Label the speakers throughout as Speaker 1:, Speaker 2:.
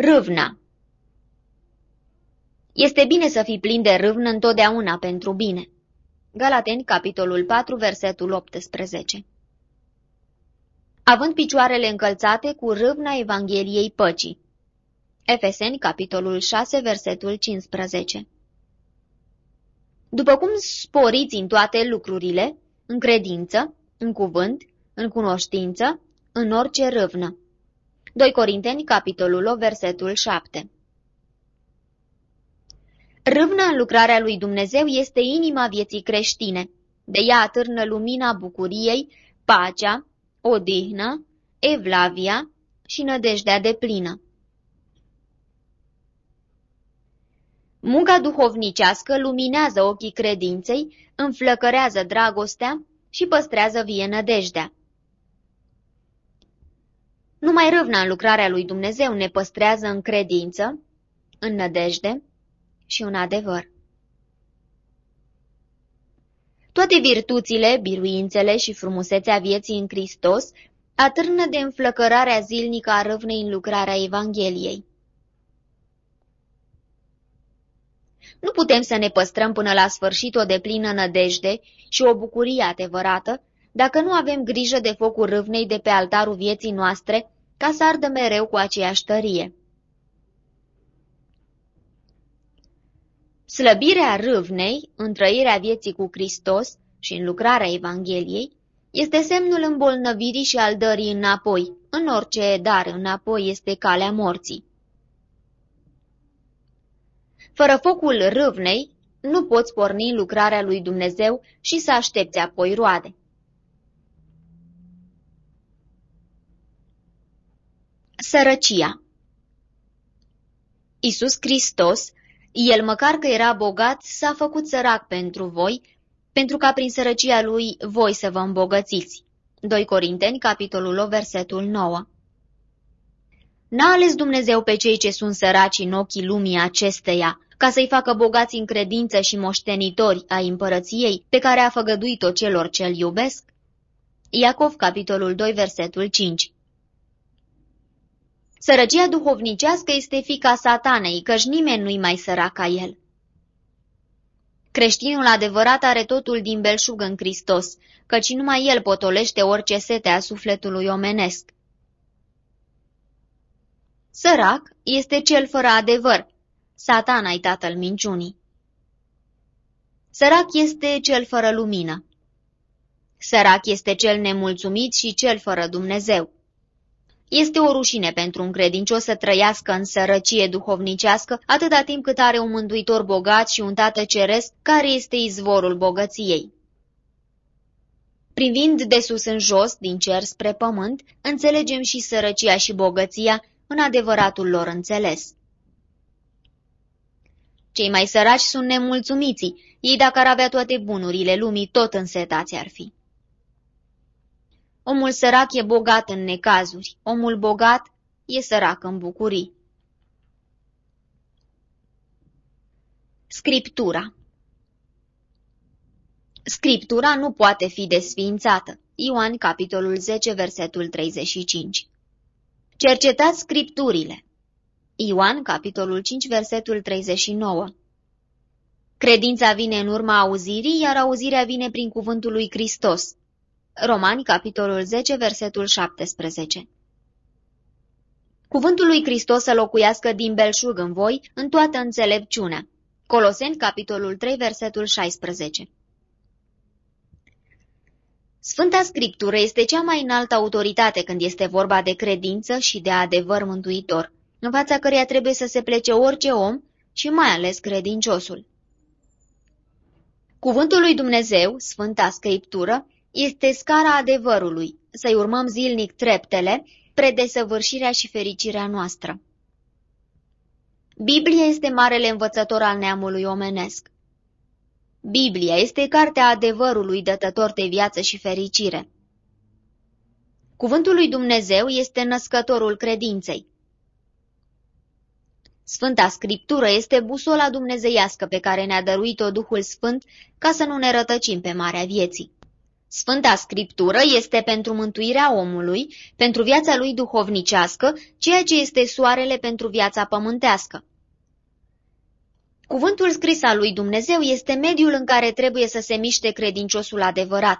Speaker 1: Râvna Este bine să fii plin de râvnă întotdeauna pentru bine. Galateni, capitolul 4, versetul 18 Având picioarele încălțate cu râvna Evangheliei păcii. Efeseni, capitolul 6, versetul 15 După cum sporiți în toate lucrurile, în credință, în cuvânt, în cunoștință, în orice râvnă. 2 Corinteni, capitolul 8, versetul 7 Râvna în lucrarea lui Dumnezeu este inima vieții creștine. De ea atârnă lumina bucuriei, pacea, odihnă, evlavia și nădejdea de plină. Munca duhovnicească luminează ochii credinței, înflăcărează dragostea și păstrează vie nădejdea. Numai râvna în lucrarea lui Dumnezeu ne păstrează în credință, în nădejde și în adevăr. Toate virtuțile, biruințele și frumusețea vieții în Hristos atârnă de înflăcărarea zilnică a râvnei în lucrarea Evangheliei. Nu putem să ne păstrăm până la sfârșit o deplină nădejde și o bucurie adevărată dacă nu avem grijă de focul râvnei de pe altarul vieții noastre, ca să ardă mereu cu aceeași tărie. Slăbirea râvnei, în trăirea vieții cu Hristos și în lucrarea Evangheliei, este semnul îmbolnăvirii și al dării înapoi. În orice dar înapoi este calea morții. Fără focul râvnei, nu poți porni lucrarea lui Dumnezeu și să aștepți apoi roade. Sărăcia Isus Hristos, El măcar că era bogat, s-a făcut sărac pentru voi, pentru ca prin sărăcia lui voi să vă îmbogățiți. 2 Corinteni, capitolul 8, versetul 9 N-a ales Dumnezeu pe cei ce sunt săraci în ochii lumii acesteia, ca să-i facă bogați în credință și moștenitori a împărăției pe care a făgăduit-o celor ce-l iubesc? Iacov, capitolul 2, versetul 5 Sărăcia duhovnicească este fica satanei, căci nimeni nu-i mai sărac ca el. Creștinul adevărat are totul din belșug în Hristos, căci numai el potolește orice sete a sufletului omenesc. Sărac este cel fără adevăr, satana-i tatăl minciunii. Sărac este cel fără lumină. Sărac este cel nemulțumit și cel fără Dumnezeu. Este o rușine pentru un credincios să trăiască în sărăcie duhovnicească atâta timp cât are un mântuitor bogat și un tată ceresc care este izvorul bogăției. Privind de sus în jos, din cer spre pământ, înțelegem și sărăcia și bogăția în adevăratul lor înțeles. Cei mai săraci sunt nemulțumiții, ei dacă ar avea toate bunurile lumii, tot însetați ar fi. Omul sărac e bogat în necazuri, omul bogat e sărac în bucurii. Scriptura Scriptura nu poate fi desființată. Ioan, capitolul 10, versetul 35 Cercetați scripturile. Ioan, capitolul 5, versetul 39 Credința vine în urma auzirii, iar auzirea vine prin cuvântul lui Hristos. Romani, capitolul 10, versetul 17 Cuvântul lui Hristos să locuiască din belșug în voi, în toată înțelepciunea. Coloseni, capitolul 3, versetul 16 Sfânta Scriptură este cea mai înaltă autoritate când este vorba de credință și de adevăr mântuitor, în fața căreia trebuie să se plece orice om și mai ales credinciosul. Cuvântul lui Dumnezeu, Sfânta Scriptură, este scara adevărului, să-i urmăm zilnic treptele, predesăvârșirea și fericirea noastră. Biblia este marele învățător al neamului omenesc. Biblia este cartea adevărului dătător de viață și fericire. Cuvântul lui Dumnezeu este născătorul credinței. Sfânta Scriptură este busola dumnezeiască pe care ne-a dăruit-o Duhul Sfânt ca să nu ne rătăcim pe marea vieții. Sfânta Scriptură este pentru mântuirea omului, pentru viața lui duhovnicească, ceea ce este soarele pentru viața pământească. Cuvântul scris al lui Dumnezeu este mediul în care trebuie să se miște credinciosul adevărat.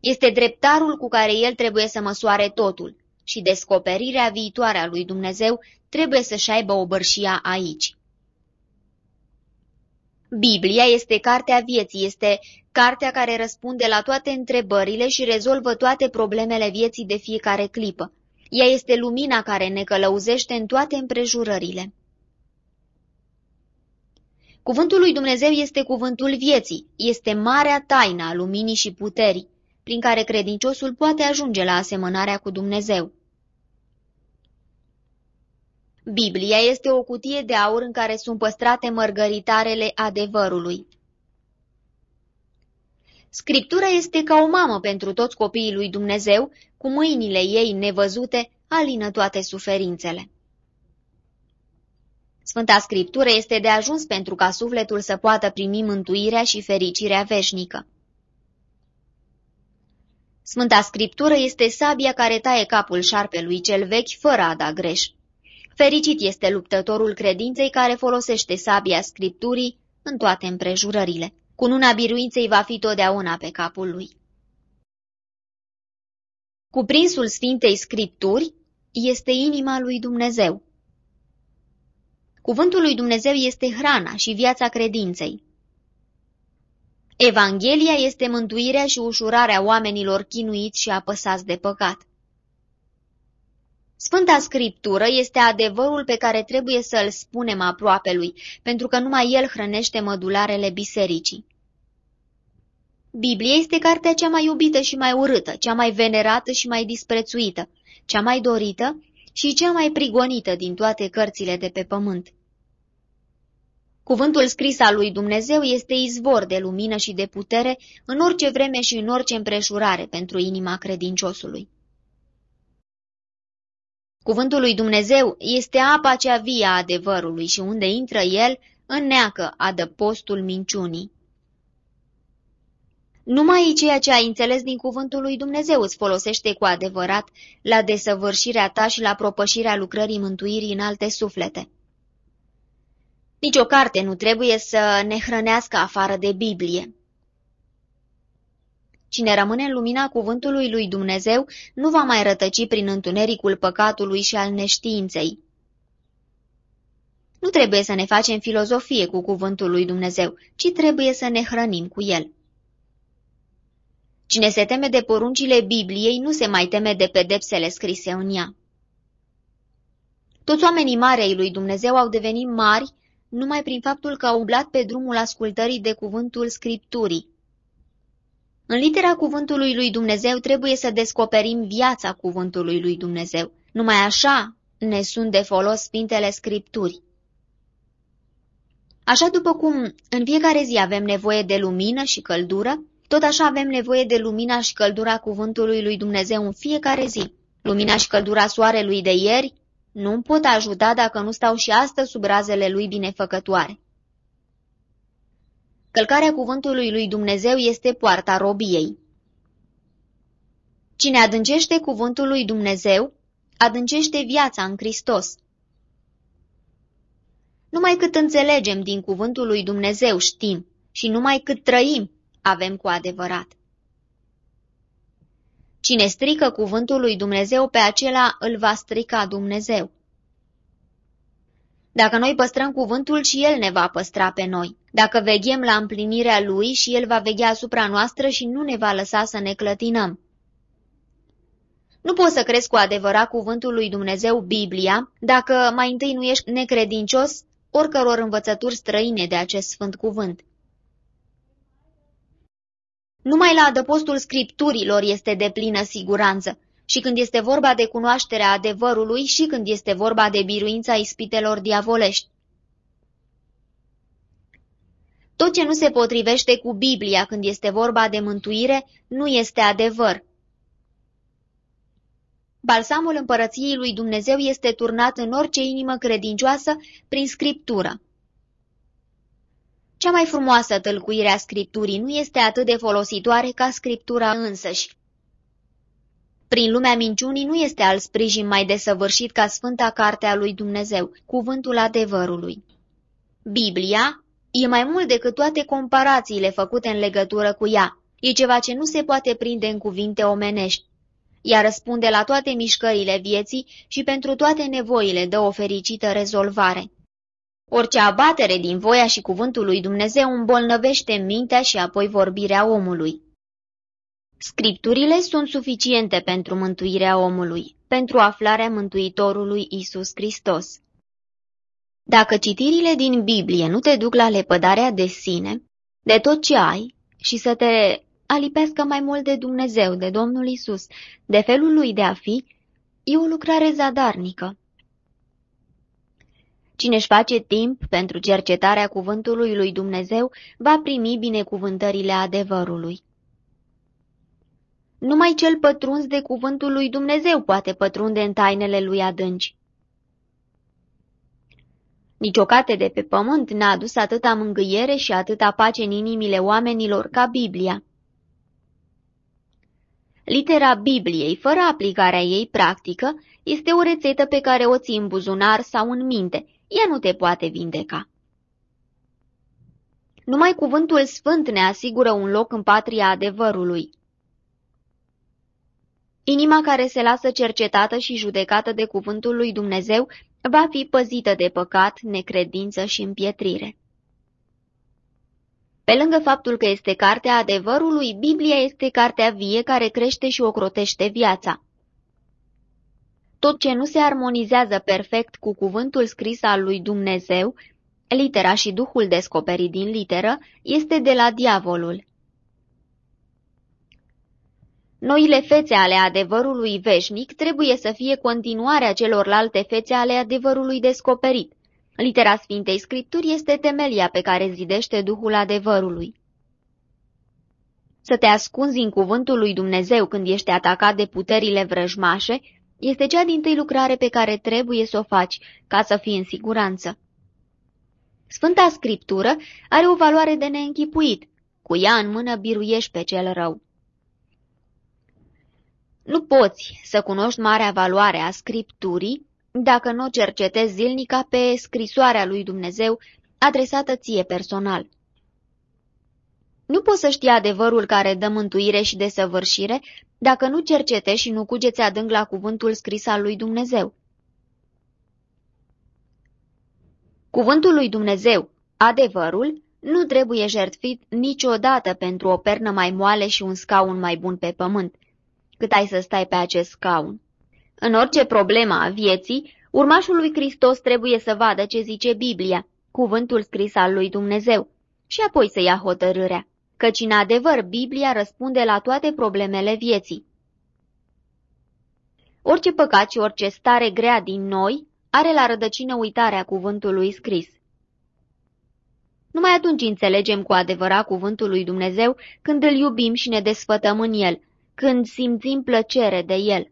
Speaker 1: Este dreptarul cu care el trebuie să măsoare totul și descoperirea viitoare a lui Dumnezeu trebuie să-și aibă o bărșia aici. Biblia este cartea vieții, este cartea care răspunde la toate întrebările și rezolvă toate problemele vieții de fiecare clipă. Ea este lumina care ne călăuzește în toate împrejurările. Cuvântul lui Dumnezeu este cuvântul vieții, este marea taină a luminii și puterii, prin care credinciosul poate ajunge la asemănarea cu Dumnezeu. Biblia este o cutie de aur în care sunt păstrate mărgăritarele adevărului. Scriptura este ca o mamă pentru toți copiii lui Dumnezeu, cu mâinile ei nevăzute alină toate suferințele. Sfânta Scriptură este de ajuns pentru ca sufletul să poată primi mântuirea și fericirea veșnică. Sfânta Scriptură este sabia care taie capul șarpelui cel vechi fără a da greș. Fericit este luptătorul credinței care folosește sabia Scripturii în toate împrejurările. Cununa biruinței va fi totdeauna pe capul lui. Cuprinsul Sfintei Scripturi este inima lui Dumnezeu. Cuvântul lui Dumnezeu este hrana și viața credinței. Evanghelia este mântuirea și ușurarea oamenilor chinuiți și apăsați de păcat. Sfânta Scriptură este adevărul pe care trebuie să îl spunem aproapelui, pentru că numai el hrănește mădularele bisericii. Biblia este cartea cea mai iubită și mai urâtă, cea mai venerată și mai disprețuită, cea mai dorită și cea mai prigonită din toate cărțile de pe pământ. Cuvântul scris al lui Dumnezeu este izvor de lumină și de putere în orice vreme și în orice împrejurare pentru inima credinciosului. Cuvântul lui Dumnezeu este apa cea vie a adevărului și unde intră el, înneacă adăpostul minciunii. Numai ceea ce ai înțeles din cuvântul lui Dumnezeu îți folosește cu adevărat la desăvârșirea ta și la propășirea lucrării mântuirii în alte suflete. Nici o carte nu trebuie să ne hrănească afară de Biblie. Cine rămâne în lumina cuvântului lui Dumnezeu nu va mai rătăci prin întunericul păcatului și al neștiinței. Nu trebuie să ne facem filozofie cu cuvântul lui Dumnezeu, ci trebuie să ne hrănim cu el. Cine se teme de poruncile Bibliei nu se mai teme de pedepsele scrise în ea. Toți oamenii mari ai lui Dumnezeu au devenit mari numai prin faptul că au umblat pe drumul ascultării de cuvântul Scripturii. În litera cuvântului lui Dumnezeu trebuie să descoperim viața cuvântului lui Dumnezeu. Numai așa ne sunt de folos Sfintele Scripturi. Așa după cum în fiecare zi avem nevoie de lumină și căldură, tot așa avem nevoie de lumina și căldura cuvântului lui Dumnezeu în fiecare zi. Lumina și căldura soarelui de ieri nu pot ajuta dacă nu stau și astăzi sub razele lui binefăcătoare. Călcarea cuvântului lui Dumnezeu este poarta robiei. Cine adâncește cuvântul lui Dumnezeu, adâncește viața în Hristos. Numai cât înțelegem din cuvântul lui Dumnezeu știm și numai cât trăim avem cu adevărat. Cine strică cuvântul lui Dumnezeu, pe acela îl va strica Dumnezeu. Dacă noi păstrăm cuvântul și El ne va păstra pe noi. Dacă veghem la împlinirea Lui și El va veghea asupra noastră și nu ne va lăsa să ne clătinăm. Nu poți să crezi cu adevărat cuvântul lui Dumnezeu, Biblia, dacă mai întâi nu ești necredincios oricăror învățături străine de acest sfânt cuvânt. Numai la adăpostul scripturilor este de plină siguranță, și când este vorba de cunoașterea adevărului și când este vorba de biruința ispitelor diavolești. Tot ce nu se potrivește cu Biblia când este vorba de mântuire nu este adevăr. Balsamul împărăției lui Dumnezeu este turnat în orice inimă credincioasă prin scriptură. Cea mai frumoasă tâlcuire a Scripturii nu este atât de folositoare ca Scriptura însăși. Prin lumea minciunii nu este al sprijin mai desăvârșit ca Sfânta Carte a lui Dumnezeu, cuvântul adevărului. Biblia e mai mult decât toate comparațiile făcute în legătură cu ea. E ceva ce nu se poate prinde în cuvinte omenești. Ea răspunde la toate mișcările vieții și pentru toate nevoile dă o fericită rezolvare. Orice abatere din voia și cuvântul lui Dumnezeu îmbolnăvește mintea și apoi vorbirea omului. Scripturile sunt suficiente pentru mântuirea omului, pentru aflarea Mântuitorului Isus Hristos. Dacă citirile din Biblie nu te duc la lepădarea de sine, de tot ce ai, și să te alipească mai mult de Dumnezeu, de Domnul Isus, de felul lui de a fi, e o lucrare zadarnică. Cine își face timp pentru cercetarea cuvântului lui Dumnezeu va primi binecuvântările adevărului. Numai cel pătruns de cuvântul lui Dumnezeu poate pătrunde în tainele lui adânci. Nici o carte de pe pământ n-a adus atâta mângâiere și atâta pace în inimile oamenilor ca Biblia. Litera Bibliei, fără aplicarea ei practică, este o rețetă pe care o ții în buzunar sau în minte. Ea nu te poate vindeca. Numai cuvântul sfânt ne asigură un loc în patria adevărului. Inima care se lasă cercetată și judecată de cuvântul lui Dumnezeu va fi păzită de păcat, necredință și împietrire. Pe lângă faptul că este cartea adevărului, Biblia este cartea vie care crește și ocrotește viața. Tot ce nu se armonizează perfect cu cuvântul scris al lui Dumnezeu, litera și duhul descoperit din literă, este de la diavolul. Noile fețe ale adevărului veșnic trebuie să fie continuarea celorlalte fețe ale adevărului descoperit. Litera Sfintei Scripturi este temelia pe care zidește Duhul adevărului. Să te ascunzi în cuvântul lui Dumnezeu când ești atacat de puterile vrăjmașe este cea din tâi lucrare pe care trebuie să o faci ca să fii în siguranță. Sfânta Scriptură are o valoare de neînchipuit. Cu ea în mână biruiești pe cel rău. Nu poți să cunoști marea valoare a Scripturii dacă nu o cercetezi zilnica pe scrisoarea lui Dumnezeu adresată ție personal. Nu poți să știi adevărul care dă mântuire și desăvârșire dacă nu cercetești și nu cugeți adânc la cuvântul scris al lui Dumnezeu. Cuvântul lui Dumnezeu, adevărul, nu trebuie jertfit niciodată pentru o pernă mai moale și un scaun mai bun pe pământ, cât ai să stai pe acest scaun. În orice problemă a vieții, urmașul lui Hristos trebuie să vadă ce zice Biblia, cuvântul scris al lui Dumnezeu, și apoi să ia hotărârea, căci în adevăr Biblia răspunde la toate problemele vieții. Orice păcat și orice stare grea din noi are la rădăcină uitarea cuvântului scris. Numai atunci înțelegem cu adevărat cuvântul lui Dumnezeu când îl iubim și ne desfătăm în el, când simțim plăcere de el.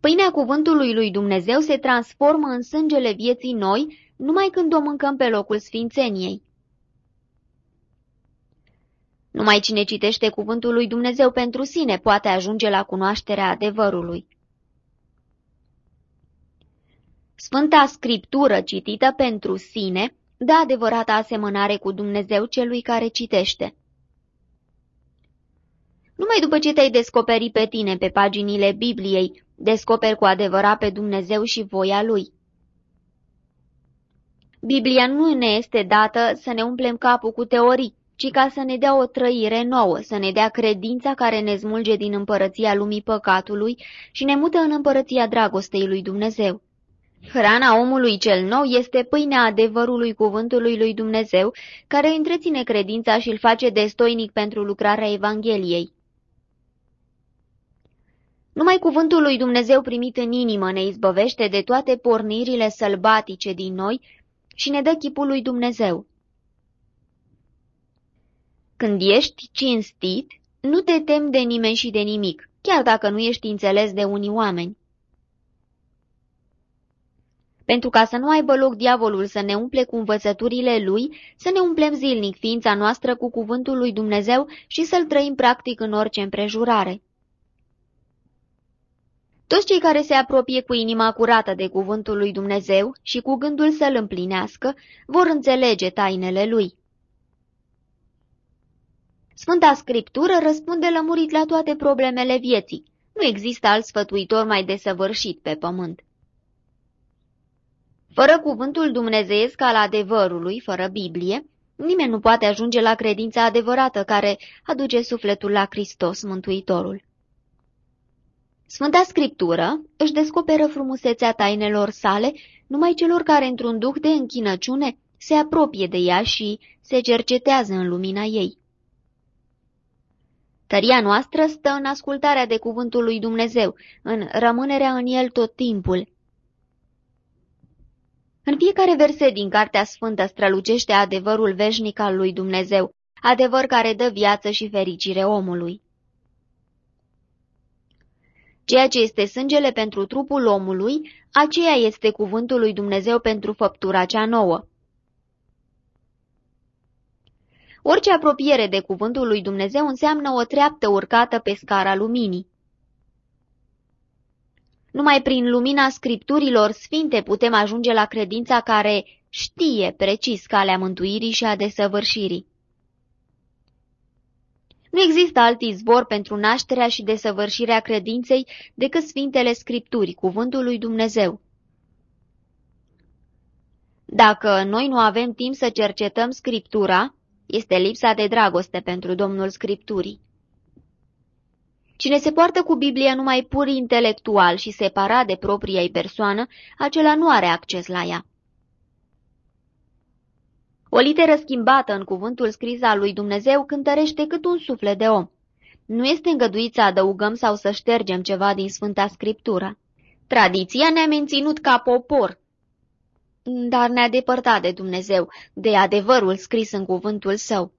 Speaker 1: Pâinea cuvântului lui Dumnezeu se transformă în sângele vieții noi numai când o mâncăm pe locul sfințeniei. Numai cine citește cuvântul lui Dumnezeu pentru sine poate ajunge la cunoașterea adevărului. Sfânta Scriptură citită pentru sine dă adevărata asemănare cu Dumnezeu celui care citește. Numai după ce te-ai descoperit pe tine pe paginile Bibliei, descoperi cu adevărat pe Dumnezeu și voia Lui. Biblia nu ne este dată să ne umplem capul cu teorii, ci ca să ne dea o trăire nouă, să ne dea credința care ne smulge din împărăția lumii păcatului și ne mută în împărăția dragostei lui Dumnezeu. Hrana omului cel nou este pâinea adevărului cuvântului lui Dumnezeu, care întreține credința și îl face destoinic pentru lucrarea Evangheliei. Numai cuvântul lui Dumnezeu primit în inimă ne izbăvește de toate pornirile sălbatice din noi și ne dă chipul lui Dumnezeu. Când ești cinstit, nu te temi de nimeni și de nimic, chiar dacă nu ești înțeles de unii oameni. Pentru ca să nu aibă loc diavolul să ne umple cu învățăturile lui, să ne umplem zilnic ființa noastră cu cuvântul lui Dumnezeu și să-l trăim practic în orice împrejurare. Toți cei care se apropie cu inima curată de cuvântul lui Dumnezeu și cu gândul să-l împlinească, vor înțelege tainele lui. Sfânta Scriptură răspunde lămurit la toate problemele vieții. Nu există alt sfătuitor mai desăvârșit pe pământ. Fără cuvântul dumnezeiesc al adevărului, fără Biblie, nimeni nu poate ajunge la credința adevărată care aduce sufletul la Hristos, Mântuitorul. Sfânta Scriptură își descoperă frumusețea tainelor sale numai celor care, într-un duh de închinăciune, se apropie de ea și se cercetează în lumina ei. Tăria noastră stă în ascultarea de cuvântul lui Dumnezeu, în rămânerea în el tot timpul. În fiecare verset din Cartea Sfântă strălucește adevărul veșnic al lui Dumnezeu, adevăr care dă viață și fericire omului. Ceea ce este sângele pentru trupul omului, aceea este cuvântul lui Dumnezeu pentru făptura cea nouă. Orice apropiere de cuvântul lui Dumnezeu înseamnă o treaptă urcată pe scara luminii. Numai prin lumina scripturilor sfinte putem ajunge la credința care știe precis calea mântuirii și a desăvârșirii. Nu există alt izvor pentru nașterea și desăvârșirea credinței decât Sfintele Scripturi, Cuvântul lui Dumnezeu. Dacă noi nu avem timp să cercetăm Scriptura, este lipsa de dragoste pentru Domnul Scripturii. Cine se poartă cu Biblia numai pur intelectual și separat de propria ei persoană, acela nu are acces la ea. O literă schimbată în cuvântul scris al lui Dumnezeu cântărește cât un suflet de om. Nu este îngăduit să adăugăm sau să ștergem ceva din Sfânta Scriptură. Tradiția ne-a menținut ca popor, dar ne-a depărtat de Dumnezeu, de adevărul scris în cuvântul său.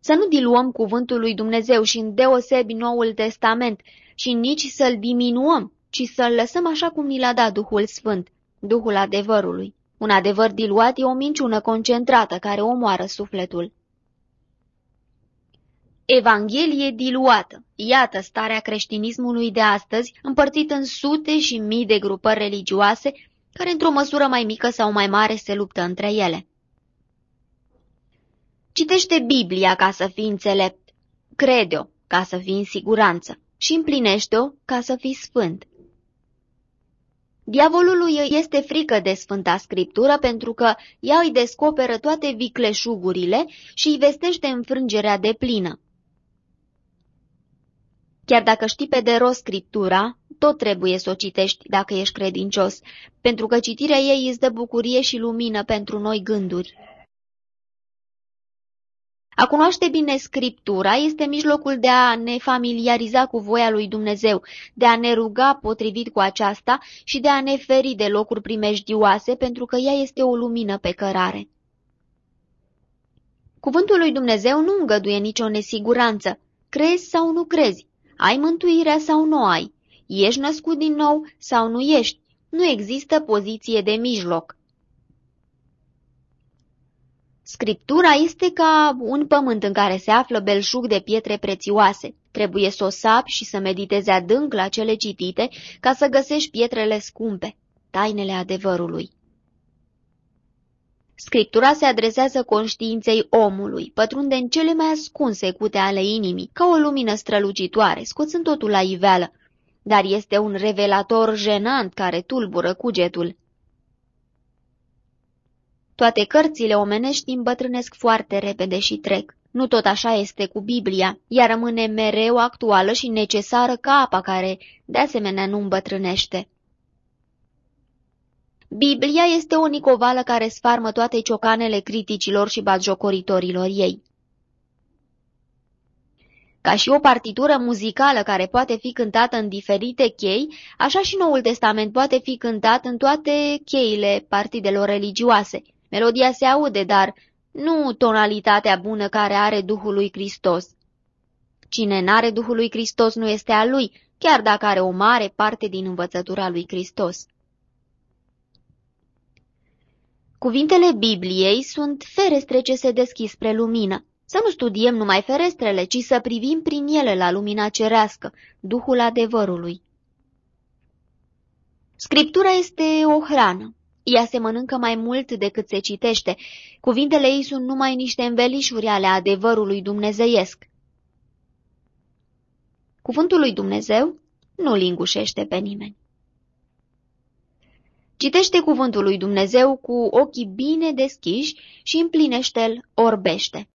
Speaker 1: Să nu diluăm cuvântul lui Dumnezeu și în deosebi Noul Testament și nici să-l diminuăm, ci să-l lăsăm așa cum ni l-a dat Duhul Sfânt, Duhul adevărului. Un adevăr diluat e o minciună concentrată care omoară sufletul. Evanghelie diluată. Iată starea creștinismului de astăzi, împărțit în sute și mii de grupări religioase, care într-o măsură mai mică sau mai mare se luptă între ele. Citește Biblia ca să fii înțelept, crede-o ca să fii în siguranță și împlinește-o ca să fii sfânt. Diavolului este frică de Sfânta Scriptură pentru că ea îi descoperă toate vicleșugurile și îi vestește înfrângerea de plină. Chiar dacă știi pe de rost Scriptura, tot trebuie să o citești dacă ești credincios, pentru că citirea ei îți dă bucurie și lumină pentru noi gânduri. A cunoaște bine Scriptura este mijlocul de a ne familiariza cu voia lui Dumnezeu, de a ne ruga potrivit cu aceasta și de a ne feri de locuri primejdioase, pentru că ea este o lumină pe cărare. Cuvântul lui Dumnezeu nu îngăduie nicio nesiguranță. Crezi sau nu crezi? Ai mântuirea sau nu ai? Ești născut din nou sau nu ești? Nu există poziție de mijloc. Scriptura este ca un pământ în care se află belșug de pietre prețioase. Trebuie să o sapi și să meditezi adânc la cele citite ca să găsești pietrele scumpe, tainele adevărului. Scriptura se adresează conștiinței omului, pătrunde în cele mai ascunse cute ale inimii, ca o lumină strălucitoare, scoțând totul la iveală, dar este un revelator jenant care tulbură cugetul. Toate cărțile omenești îmbătrânesc foarte repede și trec. Nu tot așa este cu Biblia, ea rămâne mereu actuală și necesară ca apa care, de asemenea, nu îmbătrânește. Biblia este o nicovală care sfarmă toate ciocanele criticilor și batjocoritorilor ei. Ca și o partitură muzicală care poate fi cântată în diferite chei, așa și Noul Testament poate fi cântat în toate cheile partidelor religioase, Melodia se aude, dar nu tonalitatea bună care are Duhul lui Hristos. Cine n-are Duhul lui Hristos nu este al lui, chiar dacă are o mare parte din învățătura lui Hristos. Cuvintele Bibliei sunt ferestre ce se deschis spre lumină. Să nu studiem numai ferestrele, ci să privim prin ele la lumina cerească, Duhul adevărului. Scriptura este o hrană. Ea se mănâncă mai mult decât se citește. Cuvintele ei sunt numai niște învelișuri ale adevărului dumnezeiesc. Cuvântul lui Dumnezeu nu lingușește pe nimeni. Citește cuvântul lui Dumnezeu cu ochii bine deschiși și împlinește-l orbește.